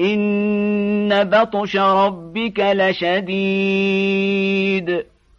إن بطش ربك لشديد